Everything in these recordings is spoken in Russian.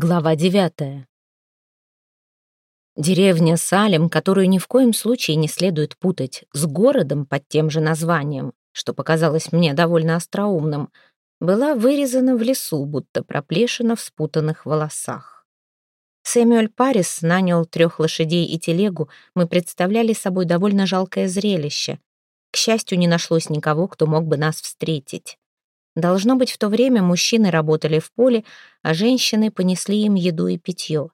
Глава девятая. Деревня Салем, которую ни в коем случае не следует путать с городом под тем же названием, что показалось мне довольно остроумным, была вырезана в лесу, будто проплешина в спутанных волосах. Сэмюэль Парис нанял трех лошадей и телегу, мы представляли собой довольно жалкое зрелище. К счастью, не нашлось никого, кто мог бы нас встретить. Должно быть, в то время мужчины работали в поле, а женщины понесли им еду и питье.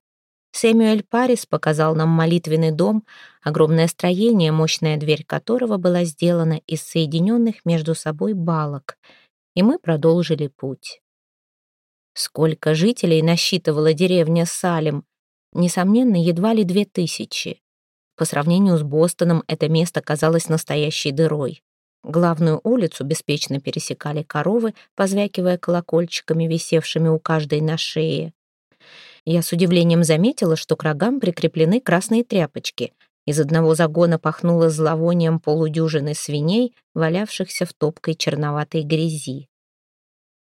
Сэмюэль Парис показал нам молитвенный дом, огромное строение, мощная дверь которого была сделана из соединенных между собой балок, и мы продолжили путь. Сколько жителей насчитывала деревня Салем? Несомненно, едва ли две тысячи. По сравнению с Бостоном это место казалось настоящей дырой. Главную улицу беспечно пересекали коровы, позвякивая колокольчиками, висевшими у каждой на шее. Я с удивлением заметила, что к рогам прикреплены красные тряпочки. Из одного загона пахнуло зловонием полудюжины свиней, валявшихся в топкой черноватой грязи.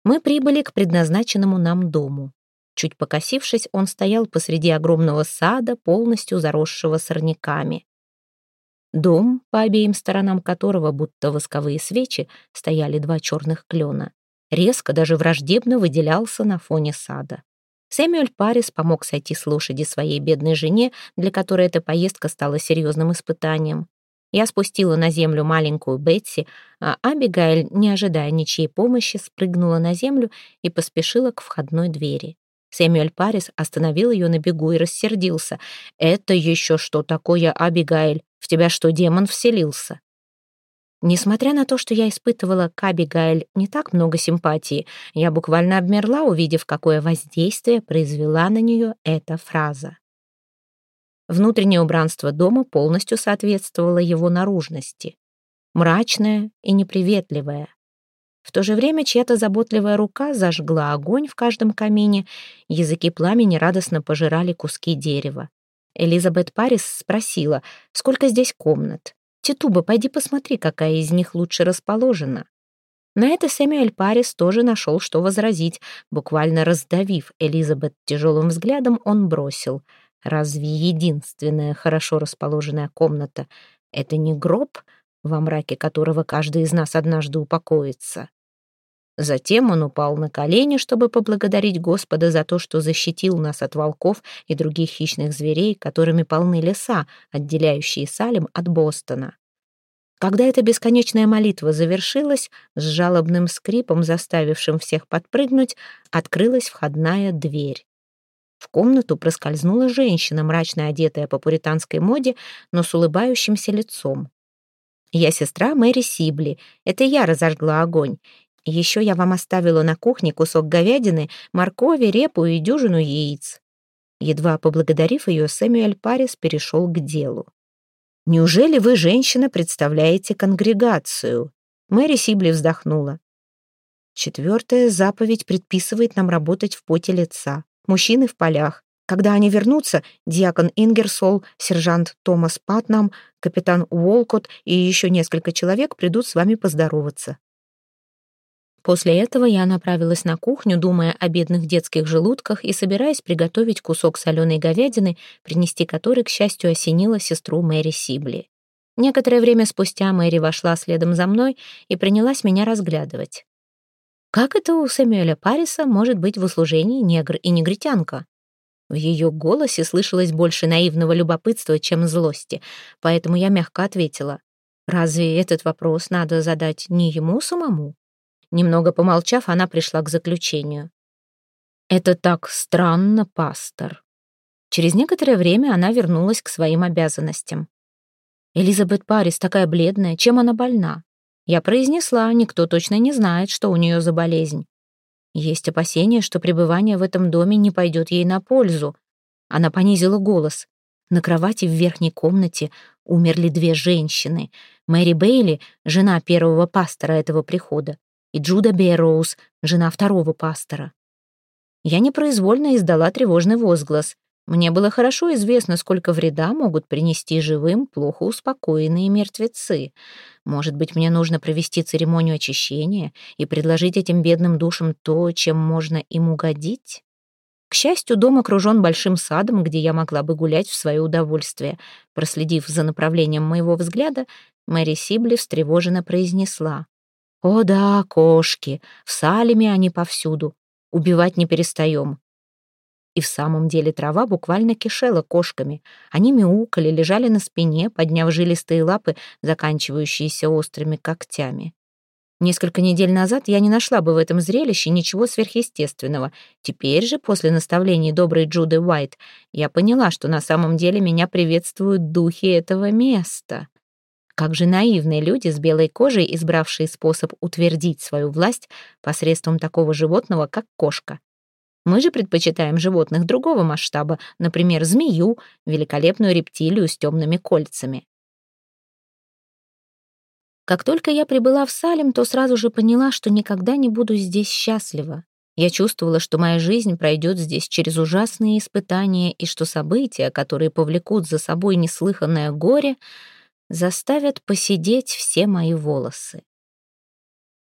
Мы прибыли к предназначенному нам дому. Чуть покосившись, он стоял посреди огромного сада, полностью заросшего сорняками. Дом, по обеим сторонам которого, будто восковые свечи, стояли два черных клена, резко, даже враждебно выделялся на фоне сада. Сэмюэль Парис помог сойти с лошади своей бедной жене, для которой эта поездка стала серьезным испытанием. Я спустила на землю маленькую Бетси, а Абигайль, не ожидая ничьей помощи, спрыгнула на землю и поспешила к входной двери. Сэмюэль Парис остановил ее на бегу и рассердился. «Это еще что такое, Абигайль? В тебя что, демон вселился?» Несмотря на то, что я испытывала к Абигайль не так много симпатии, я буквально обмерла, увидев, какое воздействие произвела на нее эта фраза. Внутреннее убранство дома полностью соответствовало его наружности. Мрачное и неприветливое. В то же время чья-то заботливая рука зажгла огонь в каждом камине, языки пламени радостно пожирали куски дерева. Элизабет Парис спросила, сколько здесь комнат. «Титуба, пойди посмотри, какая из них лучше расположена». На это Сэмюэль Парис тоже нашел, что возразить. Буквально раздавив Элизабет тяжелым взглядом, он бросил. «Разве единственная хорошо расположенная комната — это не гроб, во мраке которого каждый из нас однажды упокоится?» Затем он упал на колени, чтобы поблагодарить Господа за то, что защитил нас от волков и других хищных зверей, которыми полны леса, отделяющие Салем от Бостона. Когда эта бесконечная молитва завершилась, с жалобным скрипом, заставившим всех подпрыгнуть, открылась входная дверь. В комнату проскользнула женщина, мрачно одетая по пуританской моде, но с улыбающимся лицом. «Я сестра Мэри Сибли. Это я разожгла огонь. Еще я вам оставила на кухне кусок говядины, моркови, репу и дюжину яиц». Едва поблагодарив ее, Сэмюэль Парис перешел к делу. «Неужели вы, женщина, представляете конгрегацию?» Мэри Сибли вздохнула. Четвертая заповедь предписывает нам работать в поте лица. Мужчины в полях. Когда они вернутся, диакон Ингерсол, сержант Томас Патнам, капитан Уолкот и еще несколько человек придут с вами поздороваться. После этого я направилась на кухню, думая о бедных детских желудках и собираясь приготовить кусок соленой говядины, принести который, к счастью, осенила сестру Мэри Сибли. Некоторое время спустя Мэри вошла следом за мной и принялась меня разглядывать. Как это у Сэмюэля Париса может быть в услужении негр и негритянка? В ее голосе слышалось больше наивного любопытства, чем злости, поэтому я мягко ответила. Разве этот вопрос надо задать не ему самому? Немного помолчав, она пришла к заключению. «Это так странно, пастор». Через некоторое время она вернулась к своим обязанностям. «Элизабет Парис такая бледная, чем она больна?» Я произнесла, никто точно не знает, что у нее за болезнь. Есть опасения, что пребывание в этом доме не пойдет ей на пользу. Она понизила голос. На кровати в верхней комнате умерли две женщины. Мэри Бейли, жена первого пастора этого прихода, и Джуда Берроуз, жена второго пастора. Я непроизвольно издала тревожный возглас. Мне было хорошо известно, сколько вреда могут принести живым плохо успокоенные мертвецы. Может быть, мне нужно провести церемонию очищения и предложить этим бедным душам то, чем можно им угодить? К счастью, дом окружен большим садом, где я могла бы гулять в свое удовольствие. Проследив за направлением моего взгляда, Мэри Сибли встревоженно произнесла. «О да, кошки! В Салеме они повсюду. Убивать не перестаем». И в самом деле трава буквально кишела кошками. Они мяукали, лежали на спине, подняв жилистые лапы, заканчивающиеся острыми когтями. Несколько недель назад я не нашла бы в этом зрелище ничего сверхъестественного. Теперь же, после наставлений доброй Джуды Уайт, я поняла, что на самом деле меня приветствуют духи этого места. Как же наивные люди с белой кожей, избравшие способ утвердить свою власть посредством такого животного, как кошка. Мы же предпочитаем животных другого масштаба, например, змею, великолепную рептилию с темными кольцами. Как только я прибыла в Салем, то сразу же поняла, что никогда не буду здесь счастлива. Я чувствовала, что моя жизнь пройдет здесь через ужасные испытания и что события, которые повлекут за собой неслыханное горе, заставят посидеть все мои волосы.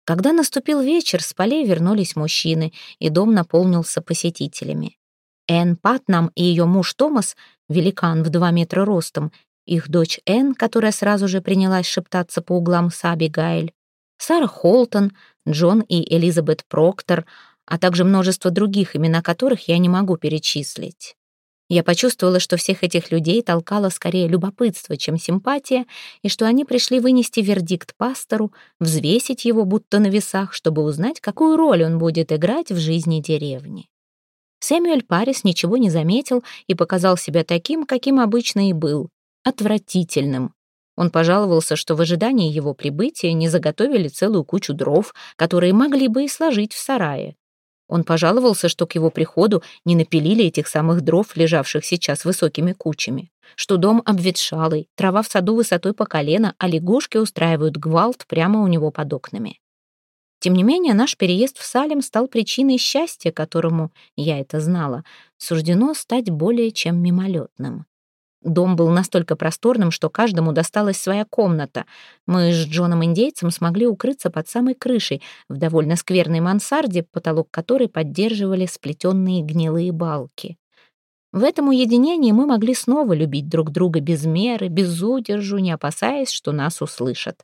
Когда наступил вечер, с полей вернулись мужчины, и дом наполнился посетителями. Энн Патнам и ее муж Томас, великан в два метра ростом, их дочь Энн, которая сразу же принялась шептаться по углам с Абигайль, Сара Холтон, Джон и Элизабет Проктор, а также множество других, имена которых я не могу перечислить. Я почувствовала, что всех этих людей толкало скорее любопытство, чем симпатия, и что они пришли вынести вердикт пастору, взвесить его будто на весах, чтобы узнать, какую роль он будет играть в жизни деревни. Сэмюэль Парис ничего не заметил и показал себя таким, каким обычно и был, отвратительным. Он пожаловался, что в ожидании его прибытия не заготовили целую кучу дров, которые могли бы и сложить в сарае. Он пожаловался, что к его приходу не напилили этих самых дров, лежавших сейчас высокими кучами, что дом обветшалый, трава в саду высотой по колено, а лягушки устраивают гвалт прямо у него под окнами. Тем не менее, наш переезд в Салем стал причиной счастья, которому, я это знала, суждено стать более чем мимолетным. Дом был настолько просторным, что каждому досталась своя комната. Мы с Джоном-индейцем смогли укрыться под самой крышей, в довольно скверной мансарде, потолок которой поддерживали сплетенные гнилые балки. В этом уединении мы могли снова любить друг друга без меры, без удержу, не опасаясь, что нас услышат.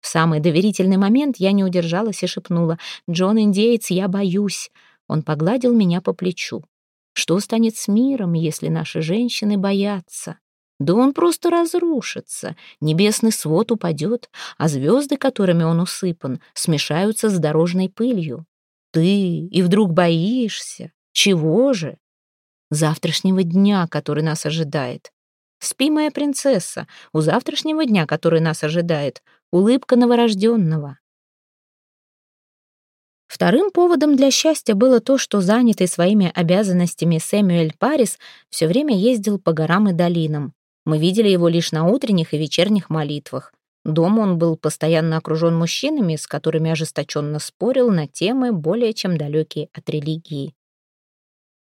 В самый доверительный момент я не удержалась и шепнула «Джон-индеец, я боюсь». Он погладил меня по плечу. Что станет с миром, если наши женщины боятся? Да он просто разрушится, небесный свод упадет, а звезды, которыми он усыпан, смешаются с дорожной пылью. Ты и вдруг боишься? Чего же? Завтрашнего дня, который нас ожидает. Спи, моя принцесса, у завтрашнего дня, который нас ожидает, улыбка новорожденного. Вторым поводом для счастья было то, что занятый своими обязанностями Сэмюэль Парис все время ездил по горам и долинам. Мы видели его лишь на утренних и вечерних молитвах. Дома он был постоянно окружен мужчинами, с которыми ожесточенно спорил на темы, более чем далекие от религии.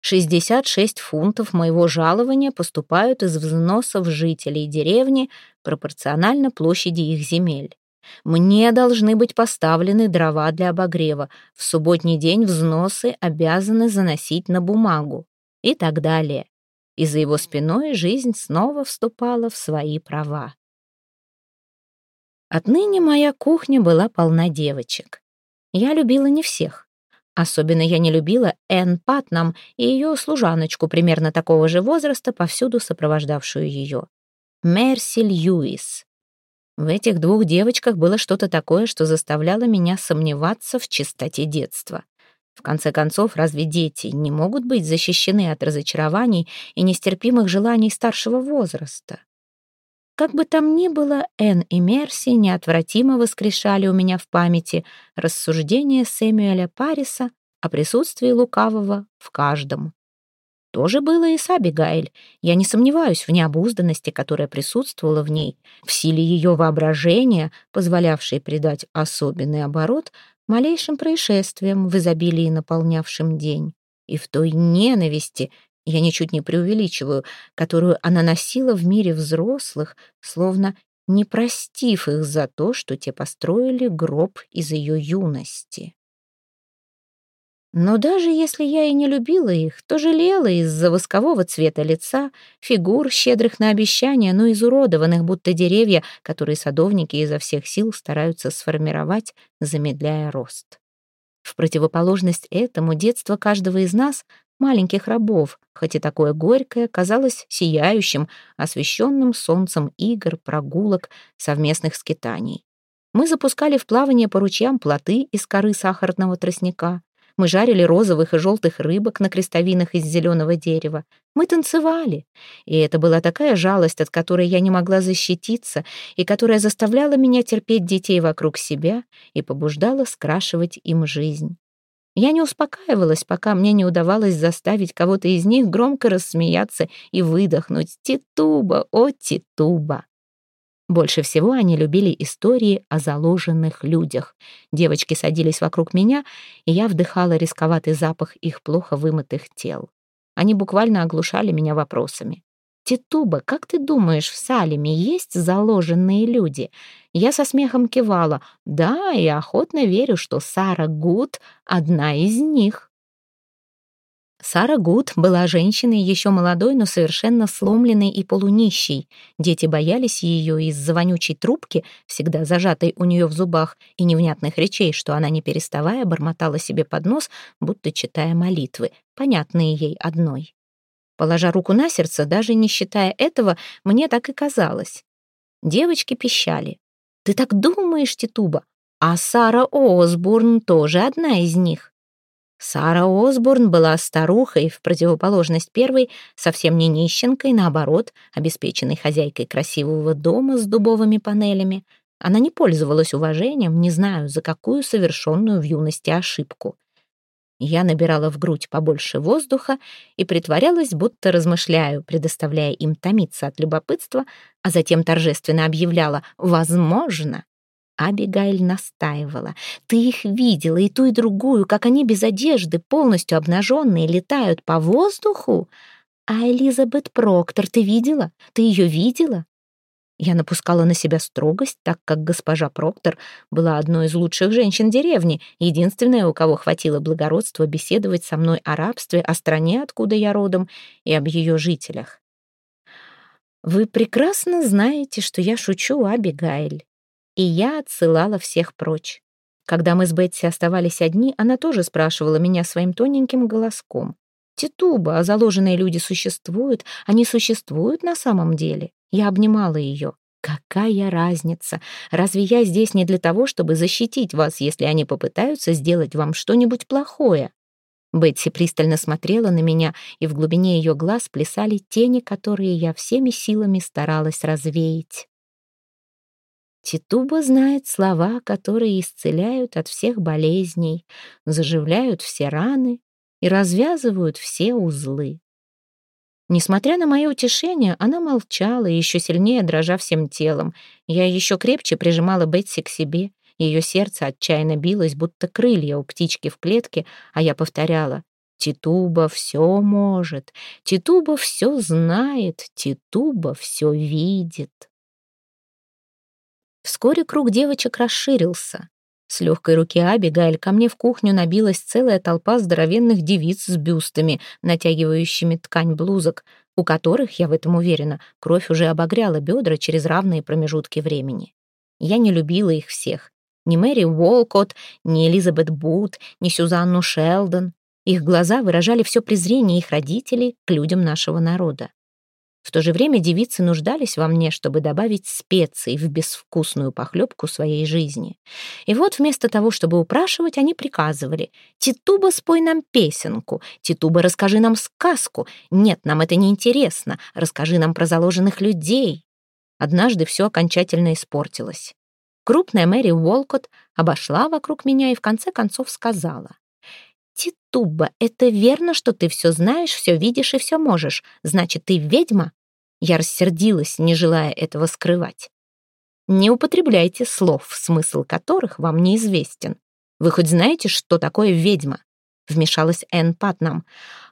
66 фунтов моего жалования поступают из взносов жителей деревни пропорционально площади их земель. Мне должны быть поставлены дрова для обогрева. В субботний день взносы обязаны заносить на бумагу. И так далее. И за его спиной жизнь снова вступала в свои права. Отныне моя кухня была полна девочек. Я любила не всех. Особенно я не любила Энн Патнам и ее служаночку примерно такого же возраста, повсюду сопровождавшую ее. Мерси Льюис. В этих двух девочках было что-то такое, что заставляло меня сомневаться в чистоте детства. В конце концов, разве дети не могут быть защищены от разочарований и нестерпимых желаний старшего возраста? Как бы там ни было, Энн и Мерси неотвратимо воскрешали у меня в памяти рассуждения Сэмюэля Париса о присутствии лукавого в каждом. То же было и с Абигайль. Я не сомневаюсь в необузданности, которая присутствовала в ней, в силе ее воображения, позволявшей придать особенный оборот малейшим происшествиям в изобилии наполнявшим день. И в той ненависти, я ничуть не преувеличиваю, которую она носила в мире взрослых, словно не простив их за то, что те построили гроб из ее юности. Но даже если я и не любила их, то жалела из-за воскового цвета лица, фигур, щедрых на обещания, но изуродованных, будто деревья, которые садовники изо всех сил стараются сформировать, замедляя рост. В противоположность этому детство каждого из нас, маленьких рабов, хоть и такое горькое, казалось сияющим, освещенным солнцем игр, прогулок, совместных скитаний. Мы запускали в плавание по ручьям плоты из коры сахарного тростника, мы жарили розовых и желтых рыбок на крестовинах из зеленого дерева. Мы танцевали. И это была такая жалость, от которой я не могла защититься, и которая заставляла меня терпеть детей вокруг себя и побуждала скрашивать им жизнь. Я не успокаивалась, пока мне не удавалось заставить кого-то из них громко рассмеяться и выдохнуть «Титуба, о, Титуба!». Больше всего они любили истории о заложенных людях. Девочки садились вокруг меня, и я вдыхала рисковатый запах их плохо вымытых тел. Они буквально оглушали меня вопросами. «Титуба, как ты думаешь, в Салеме есть заложенные люди?» Я со смехом кивала. «Да, и охотно верю, что Сара Гуд — одна из них». Сара Гуд была женщиной еще молодой, но совершенно сломленной и полунищей. Дети боялись ее из-за вонючей трубки, всегда зажатой у нее в зубах, и невнятных речей, что она, не переставая, бормотала себе под нос, будто читая молитвы, понятные ей одной. Положа руку на сердце, даже не считая этого, мне так и казалось. Девочки пищали. «Ты так думаешь, Титуба? А Сара Осборн тоже одна из них». Сара Осборн была старухой, в противоположность первой, совсем не нищенкой, наоборот, обеспеченной хозяйкой красивого дома с дубовыми панелями. Она не пользовалась уважением, не знаю, за какую совершенную в юности ошибку. Я набирала в грудь побольше воздуха и притворялась, будто размышляю, предоставляя им томиться от любопытства, а затем торжественно объявляла «возможно». Абигайль настаивала. «Ты их видела, и ту, и другую, как они без одежды, полностью обнаженные, летают по воздуху? А Элизабет Проктор ты видела? Ты ее видела?» Я напускала на себя строгость, так как госпожа Проктор была одной из лучших женщин деревни, единственная, у кого хватило благородства беседовать со мной о рабстве, о стране, откуда я родом, и об ее жителях. «Вы прекрасно знаете, что я шучу, Абигайль и я отсылала всех прочь. Когда мы с Бетси оставались одни, она тоже спрашивала меня своим тоненьким голоском. «Титуба, а заложенные люди существуют? Они существуют на самом деле?» Я обнимала ее. «Какая разница? Разве я здесь не для того, чтобы защитить вас, если они попытаются сделать вам что-нибудь плохое?» Бетси пристально смотрела на меня, и в глубине ее глаз плясали тени, которые я всеми силами старалась развеять. Титуба знает слова, которые исцеляют от всех болезней, заживляют все раны и развязывают все узлы. Несмотря на мое утешение, она молчала, еще сильнее дрожа всем телом. Я еще крепче прижимала Бетси к себе. Ее сердце отчаянно билось, будто крылья у птички в клетке, а я повторяла «Титуба все может, Титуба все знает, Титуба все видит». Вскоре круг девочек расширился. С легкой руки Абигайль ко мне в кухню набилась целая толпа здоровенных девиц с бюстами, натягивающими ткань блузок, у которых, я в этом уверена, кровь уже обогряла бедра через равные промежутки времени. Я не любила их всех. Ни Мэри Уолкотт, ни Элизабет Бут, ни Сюзанну Шелдон. Их глаза выражали все презрение их родителей к людям нашего народа. В то же время девицы нуждались во мне, чтобы добавить специи в безвкусную похлебку своей жизни. И вот вместо того, чтобы упрашивать, они приказывали «Титуба, спой нам песенку! Титуба, расскажи нам сказку! Нет, нам это не интересно! Расскажи нам про заложенных людей!» Однажды все окончательно испортилось. Крупная Мэри Уолкотт обошла вокруг меня и в конце концов сказала Титуба, это верно, что ты все знаешь, все видишь и все можешь. Значит, ты ведьма?» Я рассердилась, не желая этого скрывать. «Не употребляйте слов, смысл которых вам неизвестен. Вы хоть знаете, что такое ведьма?» Вмешалась Энн Патнам.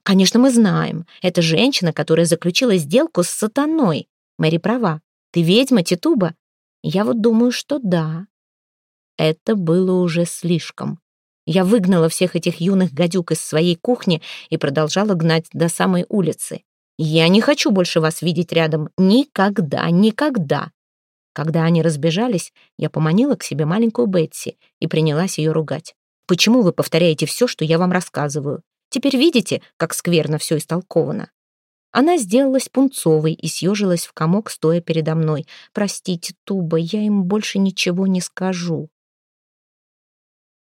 «Конечно, мы знаем. Это женщина, которая заключила сделку с сатаной. Мэри права. Ты ведьма, Титуба?» Я вот думаю, что да. Это было уже слишком. Я выгнала всех этих юных гадюк из своей кухни и продолжала гнать до самой улицы. Я не хочу больше вас видеть рядом. Никогда, никогда. Когда они разбежались, я поманила к себе маленькую Бетси и принялась ее ругать. «Почему вы повторяете все, что я вам рассказываю? Теперь видите, как скверно все истолковано?» Она сделалась пунцовой и съежилась в комок, стоя передо мной. «Простите, Туба, я им больше ничего не скажу».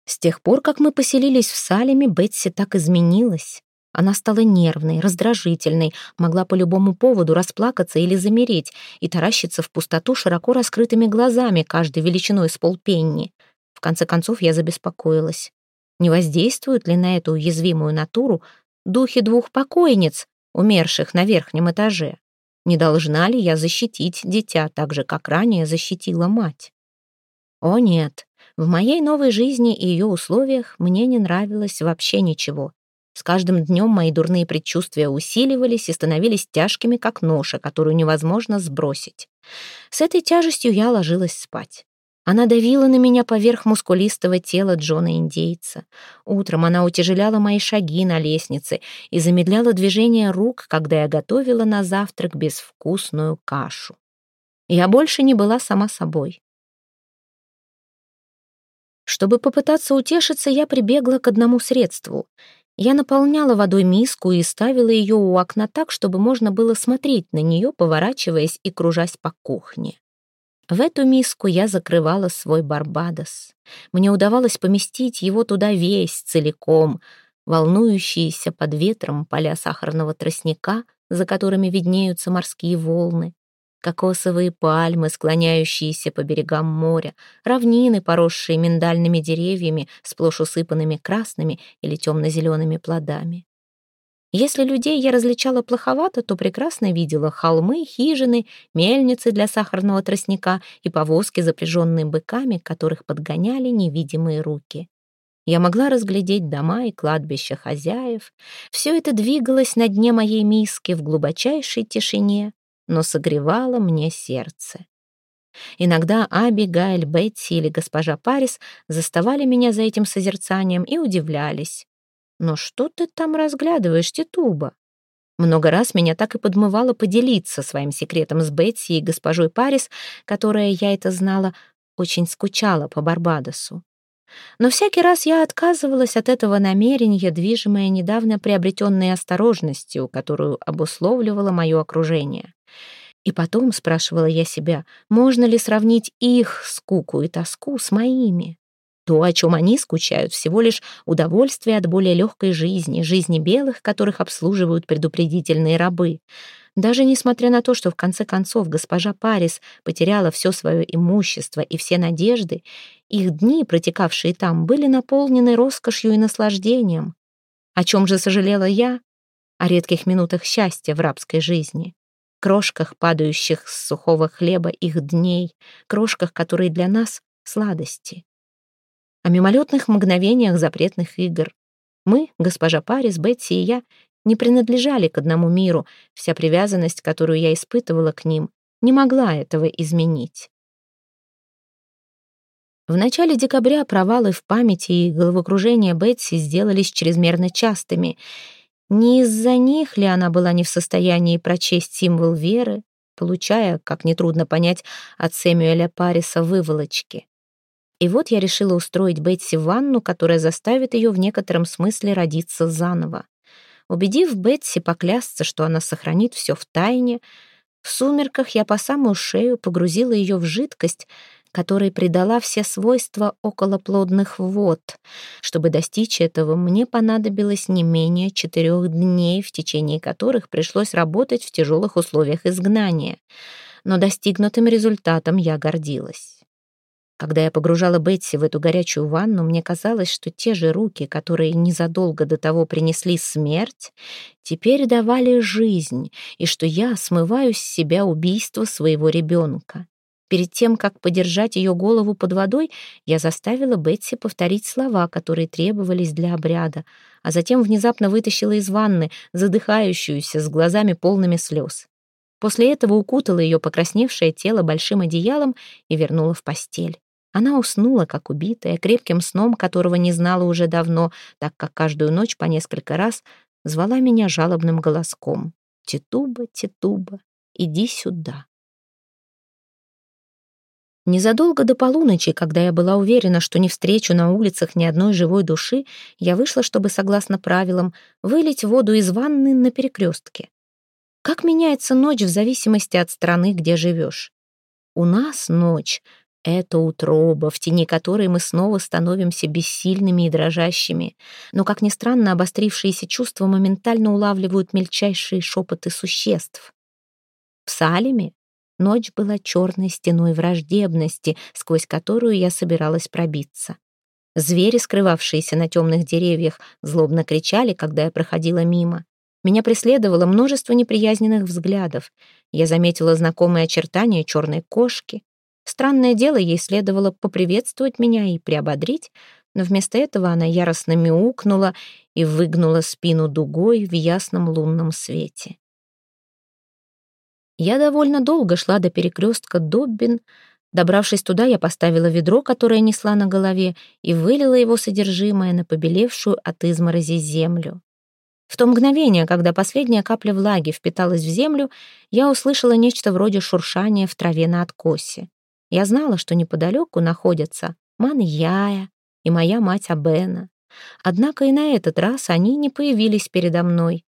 С тех пор, как мы поселились в Салеме, Бетси так изменилась. Она стала нервной, раздражительной, могла по любому поводу расплакаться или замереть и таращиться в пустоту широко раскрытыми глазами, каждой величиной с полпенни. В конце концов я забеспокоилась. Не воздействуют ли на эту уязвимую натуру духи двух покойниц, умерших на верхнем этаже? Не должна ли я защитить дитя так же, как ранее защитила мать? О нет, в моей новой жизни и ее условиях мне не нравилось вообще ничего. С каждым днем мои дурные предчувствия усиливались и становились тяжкими, как ноша, которую невозможно сбросить. С этой тяжестью я ложилась спать. Она давила на меня поверх мускулистого тела Джона-индейца. Утром она утяжеляла мои шаги на лестнице и замедляла движение рук, когда я готовила на завтрак безвкусную кашу. Я больше не была сама собой. Чтобы попытаться утешиться, я прибегла к одному средству. Я наполняла водой миску и ставила ее у окна так, чтобы можно было смотреть на нее, поворачиваясь и кружась по кухне. В эту миску я закрывала свой Барбадос. Мне удавалось поместить его туда весь, целиком, волнующиеся под ветром поля сахарного тростника, за которыми виднеются морские волны, кокосовые пальмы, склоняющиеся по берегам моря, равнины, поросшие миндальными деревьями, сплошь усыпанными красными или темно-зелеными плодами. Если людей я различала плоховато, то прекрасно видела холмы, хижины, мельницы для сахарного тростника и повозки, запряженные быками, которых подгоняли невидимые руки. Я могла разглядеть дома и кладбища хозяев. Все это двигалось на дне моей миски в глубочайшей тишине, но согревало мне сердце. Иногда Аби, Гайль, Бетти или госпожа Парис заставали меня за этим созерцанием и удивлялись. «Но что ты там разглядываешь, Титуба?» Много раз меня так и подмывало поделиться своим секретом с Бетси и госпожой Парис, которая, я это знала, очень скучала по Барбадосу. Но всякий раз я отказывалась от этого намерения, движимая недавно приобретенной осторожностью, которую обусловливало мое окружение. И потом спрашивала я себя, можно ли сравнить их скуку и тоску с моими? То, о чем они скучают, всего лишь удовольствие от более легкой жизни, жизни белых, которых обслуживают предупредительные рабы. Даже несмотря на то, что в конце концов госпожа Парис потеряла все свое имущество и все надежды, их дни, протекавшие там, были наполнены роскошью и наслаждением. О чем же сожалела я? О редких минутах счастья в рабской жизни крошках, падающих с сухого хлеба их дней, крошках, которые для нас — сладости о мимолетных мгновениях запретных игр. Мы, госпожа Парис, Бетси и я, не принадлежали к одному миру, вся привязанность, которую я испытывала к ним, не могла этого изменить. В начале декабря провалы в памяти и головокружение Бетси сделались чрезмерно частыми. Не из-за них ли она была не в состоянии прочесть символ веры, получая, как нетрудно понять, от Сэмюэля Париса выволочки? И вот я решила устроить Бетси ванну, которая заставит ее в некотором смысле родиться заново. Убедив Бетси поклясться, что она сохранит все в тайне, в сумерках я по самую шею погрузила ее в жидкость, которой придала все свойства околоплодных вод. Чтобы достичь этого, мне понадобилось не менее четырех дней, в течение которых пришлось работать в тяжелых условиях изгнания. Но достигнутым результатом я гордилась. Когда я погружала Бетси в эту горячую ванну, мне казалось, что те же руки, которые незадолго до того принесли смерть, теперь давали жизнь, и что я смываю с себя убийство своего ребенка. Перед тем, как подержать ее голову под водой, я заставила Бетси повторить слова, которые требовались для обряда, а затем внезапно вытащила из ванны, задыхающуюся, с глазами полными слез. После этого укутала ее покрасневшее тело большим одеялом и вернула в постель. Она уснула, как убитая, крепким сном, которого не знала уже давно, так как каждую ночь по несколько раз звала меня жалобным голоском. «Титуба, Титуба, иди сюда». Незадолго до полуночи, когда я была уверена, что не встречу на улицах ни одной живой души, я вышла, чтобы, согласно правилам, вылить воду из ванны на перекрестке. Как меняется ночь в зависимости от страны, где живешь? У нас ночь — это утроба, в тени которой мы снова становимся бессильными и дрожащими. Но, как ни странно, обострившиеся чувства моментально улавливают мельчайшие шепоты существ. В Салеме Ночь была черной стеной враждебности, сквозь которую я собиралась пробиться. Звери, скрывавшиеся на темных деревьях, злобно кричали, когда я проходила мимо. Меня преследовало множество неприязненных взглядов. Я заметила знакомые очертания черной кошки. Странное дело, ей следовало поприветствовать меня и приободрить, но вместо этого она яростно мяукнула и выгнула спину дугой в ясном лунном свете. Я довольно долго шла до перекрестка Доббин. Добравшись туда, я поставила ведро, которое несла на голове, и вылила его содержимое на побелевшую от изморози землю. В то мгновение, когда последняя капля влаги впиталась в землю, я услышала нечто вроде шуршания в траве на откосе. Я знала, что неподалеку находятся Ман Яя и моя мать Абена. Однако и на этот раз они не появились передо мной.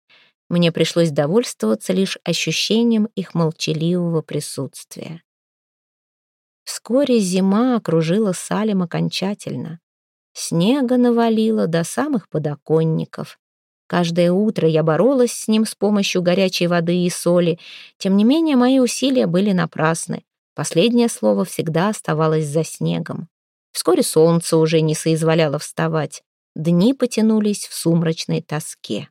Мне пришлось довольствоваться лишь ощущением их молчаливого присутствия. Вскоре зима окружила Салем окончательно. Снега навалило до самых подоконников. Каждое утро я боролась с ним с помощью горячей воды и соли. Тем не менее, мои усилия были напрасны. Последнее слово всегда оставалось за снегом. Вскоре солнце уже не соизволяло вставать. Дни потянулись в сумрачной тоске.